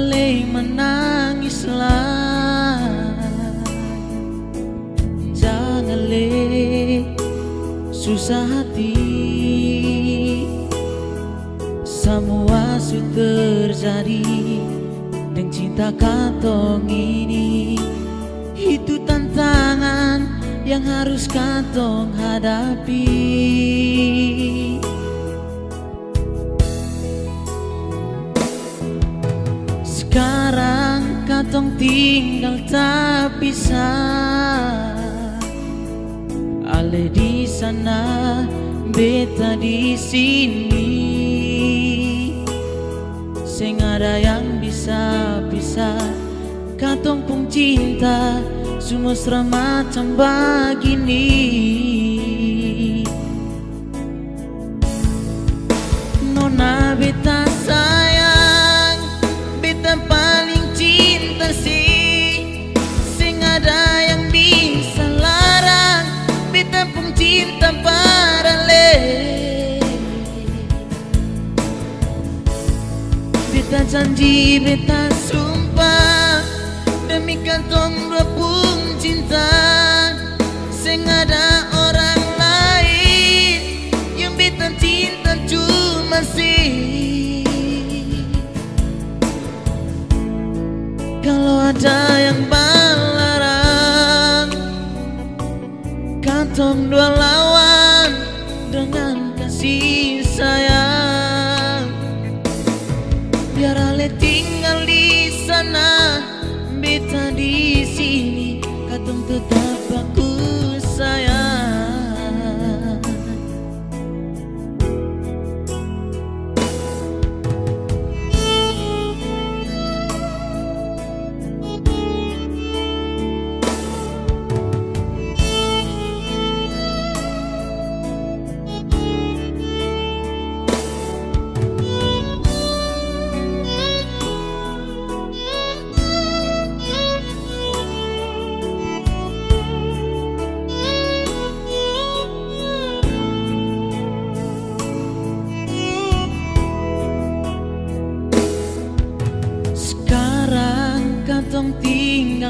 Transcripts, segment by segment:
Lalai menangislah Jangan le susah hati. Semua su terjadi dengan cinta katong ini. Itu tantangan yang harus katong hadapi. Sekarang katong tinggal tak bisa. Ale di sana, beta di sini. Sing ada yang bisa bisa Katong pun cinta Semua macam begini. Nona beta sumpah Demi kantong pun cinta. Sing ada orang lain Yang beta cinta cuma sih. Kalau ada yang melarang Kantong dua lawan Biar Ale tinggal di sana Beta di sini. Katong tetap aku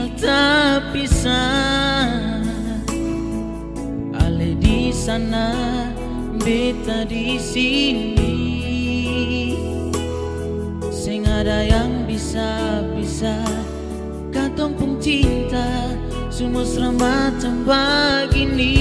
tinggal tak pisah. Ale di sana, beta di sini. Sing ada yang bisa bisa. Katong pun cinta Semua macam begini Nona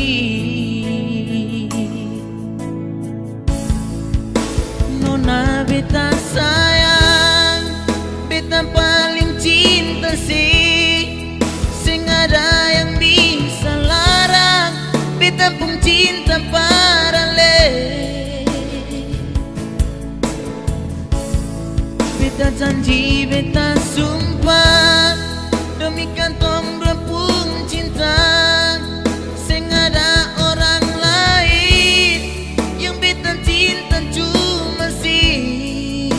janji, beta sumpah. Demi kantong pun cinta. Sing ada orang lain Yang beta cinta cuma sih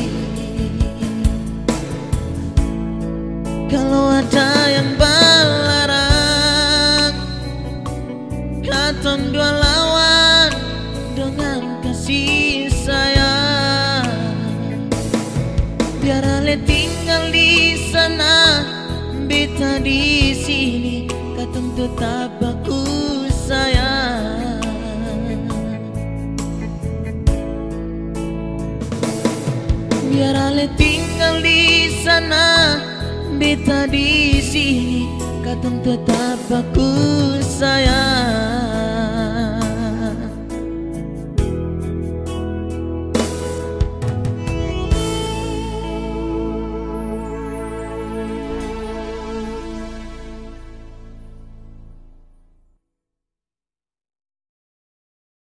Kalau ada yang melarang Katong dua lawan Dengan kasih sayang Biar Ale tinggal di sana Beta di sini. Katong tetap aku sayang. Biar Ale tinggal di sana Beta di sini. Katong tetap aku sayang